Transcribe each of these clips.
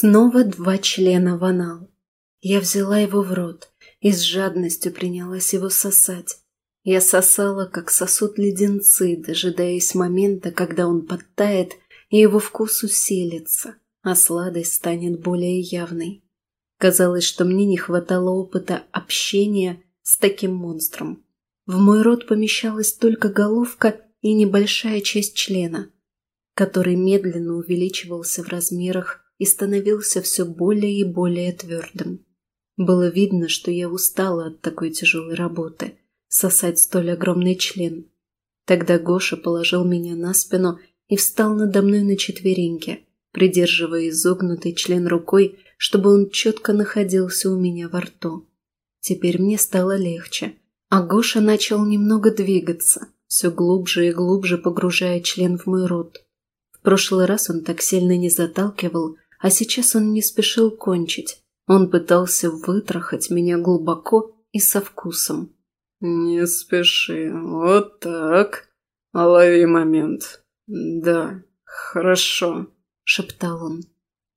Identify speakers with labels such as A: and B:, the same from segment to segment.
A: Снова два члена в анал. Я взяла его в рот и с жадностью принялась его сосать. Я сосала, как сосут леденцы, дожидаясь момента, когда он подтает и его вкус усилится, а сладость станет более явной. Казалось, что мне не хватало опыта общения с таким монстром. В мой рот помещалась только головка и небольшая часть члена, который медленно увеличивался в размерах и становился все более и более твердым. Было видно, что я устала от такой тяжелой работы – сосать столь огромный член. Тогда Гоша положил меня на спину и встал надо мной на четвереньки, придерживая изогнутый член рукой, чтобы он четко находился у меня во рту. Теперь мне стало легче, а Гоша начал немного двигаться, все глубже и глубже погружая член в мой рот. В прошлый раз он так сильно не заталкивал, а сейчас он не спешил кончить. Он пытался вытрахать меня глубоко и со вкусом.
B: «Не спеши, вот так. Лови момент. Да, хорошо», — шептал он.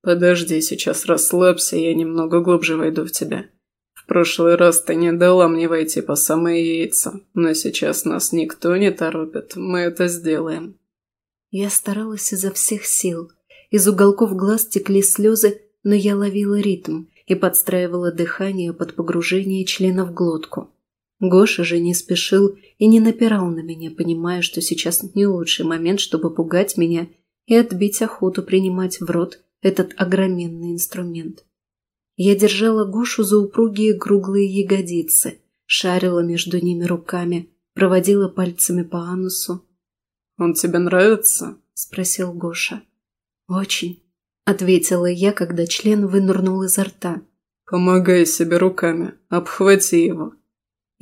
B: «Подожди, сейчас расслабься, я немного глубже войду в тебя. В прошлый раз ты не дала мне войти по самые яйца, но сейчас нас никто не торопит, мы это сделаем».
A: Я старалась изо всех сил. Из уголков глаз текли слезы, но я ловила ритм и подстраивала дыхание под погружение члена в глотку. Гоша же не спешил и не напирал на меня, понимая, что сейчас не лучший момент, чтобы пугать меня и отбить охоту принимать в рот этот огроменный инструмент. Я держала Гошу за упругие круглые ягодицы, шарила между ними руками, проводила пальцами по анусу.
B: «Он тебе нравится?»
A: – спросил Гоша. «Очень», – ответила я, когда член вынырнул изо рта.
B: «Помогай себе руками, обхвати его»,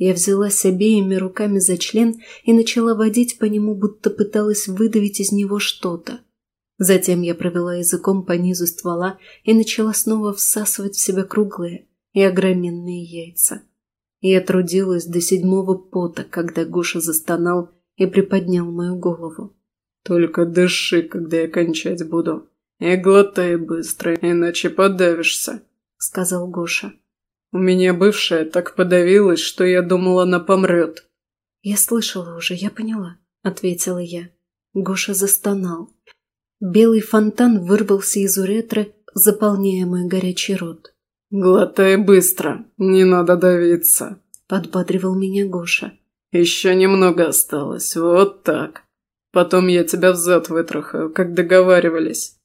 A: я взялась обеими руками за член и начала водить по нему, будто пыталась выдавить из него что-то. Затем я провела языком по низу ствола и начала снова всасывать в себя круглые и огроменные яйца. Я трудилась до седьмого пота, когда Гоша застонал и приподнял мою голову.
B: «Только дыши, когда я кончать буду, и глотай быстро, иначе подавишься», — сказал Гоша. У меня бывшая так подавилась, что я думала, она помрет.
A: «Я слышала уже, я поняла», — ответила я. Гоша застонал. Белый фонтан вырвался из уретры, заполняя мой горячий рот.
B: «Глотай быстро, не надо давиться», —
A: подбадривал меня Гоша.
B: «Еще немного осталось, вот так. Потом я тебя взад вытрахаю, как договаривались».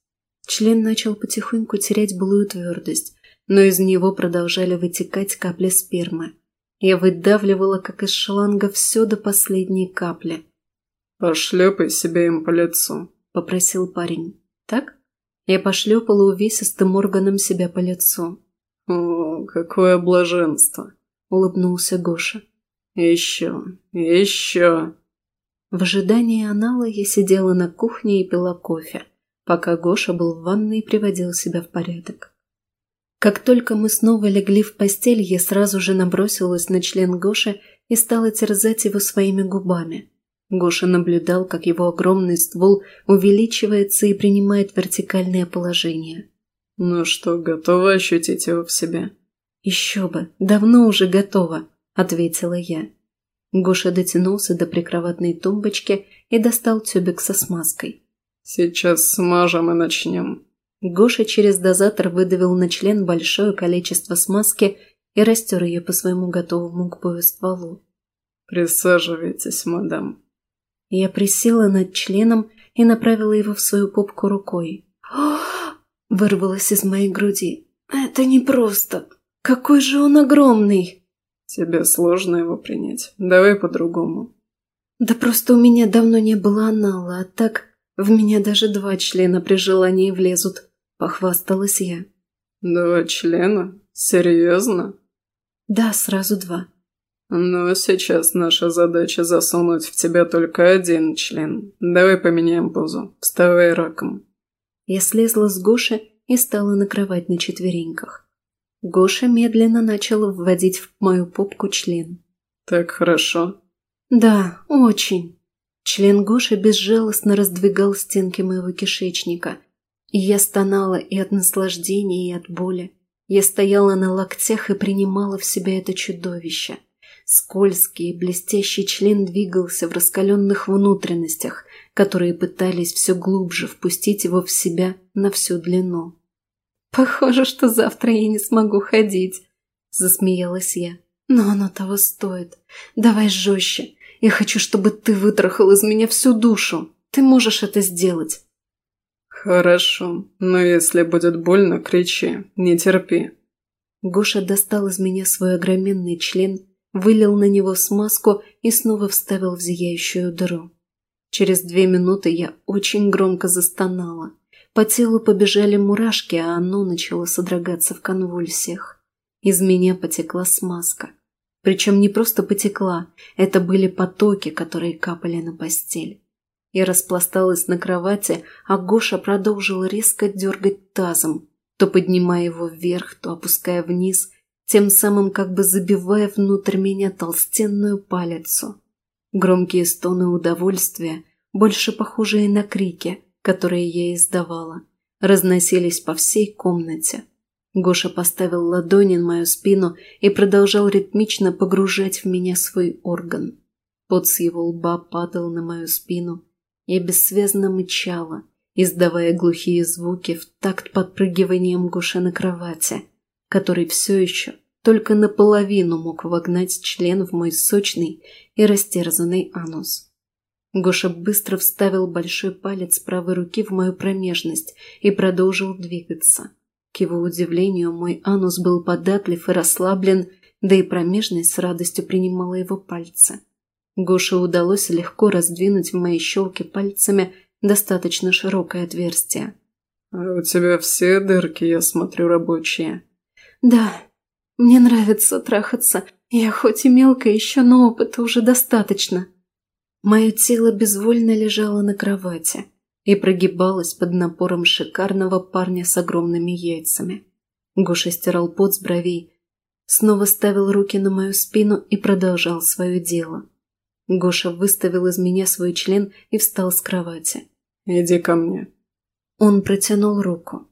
A: Член начал потихоньку терять былую твердость, но из него продолжали вытекать капли спермы. Я выдавливала, как из шланга, все до последней капли.
B: «Пошлепай себе им по лицу», —
A: попросил парень. «Так?» Я пошлепала увесистым органом себя по лицу.
B: «О, какое блаженство!» — улыбнулся Гоша. «Еще, еще!»
A: В ожидании анала я сидела на кухне и пила кофе, пока Гоша был в ванной и приводил себя в порядок. Как только мы снова легли в постель, я сразу же набросилась на член Гоши и стала терзать его своими губами. Гоша наблюдал, как его огромный ствол увеличивается и принимает вертикальное положение.
B: «Ну что, готова ощутить его в себе?»
A: «Еще бы, давно уже готова», – ответила я. Гоша дотянулся до прикроватной тумбочки и достал тюбик со смазкой.
B: «Сейчас смажем и начнем»,
A: Гоша через дозатор выдавил на член большое количество смазки и растер ее по своему готовому к бою стволу.
B: «Присаживайтесь, мадам».
A: Я присела над членом и направила его в свою попку рукой. Вырвалось из моей груди. «Это непросто. Какой же он огромный!»
B: «Тебе сложно его принять. Давай по-другому».
A: «Да просто у меня давно не было анала, а так в меня даже два члена при желании влезут. – похвасталась я.
B: «Два члена? Серьезно?»
A: «Да, сразу два».
B: «Ну, сейчас наша задача засунуть в тебя только один член. Давай поменяем позу. Вставай раком».
A: Я слезла с Гоши и стала накрывать на четвереньках. Гоша медленно начал вводить в мою попку член.
B: «Так хорошо?»
A: «Да, очень». Член Гоши безжалостно раздвигал стенки моего кишечника, И я стонала и от наслаждения, и от боли. Я стояла на локтях и принимала в себя это чудовище. Скользкий и блестящий член двигался в раскаленных внутренностях, которые пытались все глубже впустить его в себя на всю длину. «Похоже, что завтра я не смогу ходить», – засмеялась я. «Но оно того стоит. Давай жестче. Я хочу, чтобы ты вытрахал из меня всю душу. Ты можешь это сделать».
B: «Хорошо, но если будет больно, кричи, не терпи».
A: Гоша достал из меня свой огроменный член, вылил на него смазку и снова вставил в зияющую дыру. Через две минуты я очень громко застонала. По телу побежали мурашки, а оно начало содрогаться в конвульсиях. Из меня потекла смазка. Причем не просто потекла, это были потоки, которые капали на постель. Я распласталась на кровати, а Гоша продолжил резко дергать тазом, то поднимая его вверх, то опуская вниз, тем самым как бы забивая внутрь меня толстенную палицу. Громкие стоны удовольствия, больше похожие на крики, которые я издавала, разносились по всей комнате. Гоша поставил ладони на мою спину и продолжал ритмично погружать в меня свой орган. Пот с его лба падал на мою спину. Я бессвязно мычала, издавая глухие звуки в такт подпрыгиванием Гоши на кровати, который все еще только наполовину мог вогнать член в мой сочный и растерзанный анус. Гоша быстро вставил большой палец правой руки в мою промежность и продолжил двигаться. К его удивлению, мой анус был податлив и расслаблен, да и промежность с радостью принимала его пальцы. Гоше удалось легко раздвинуть в моей щелке пальцами достаточно широкое отверстие.
B: «А у тебя все дырки, я смотрю, рабочие?»
A: «Да, мне нравится трахаться. Я хоть и мелкая еще, но опыта уже достаточно». Мое тело безвольно лежало на кровати и прогибалось под напором шикарного парня с огромными яйцами. Гоша стирал пот с бровей, снова ставил руки на мою спину и продолжал свое дело. Гоша выставил из меня свой член и встал с кровати.
B: «Иди ко мне».
A: Он протянул руку.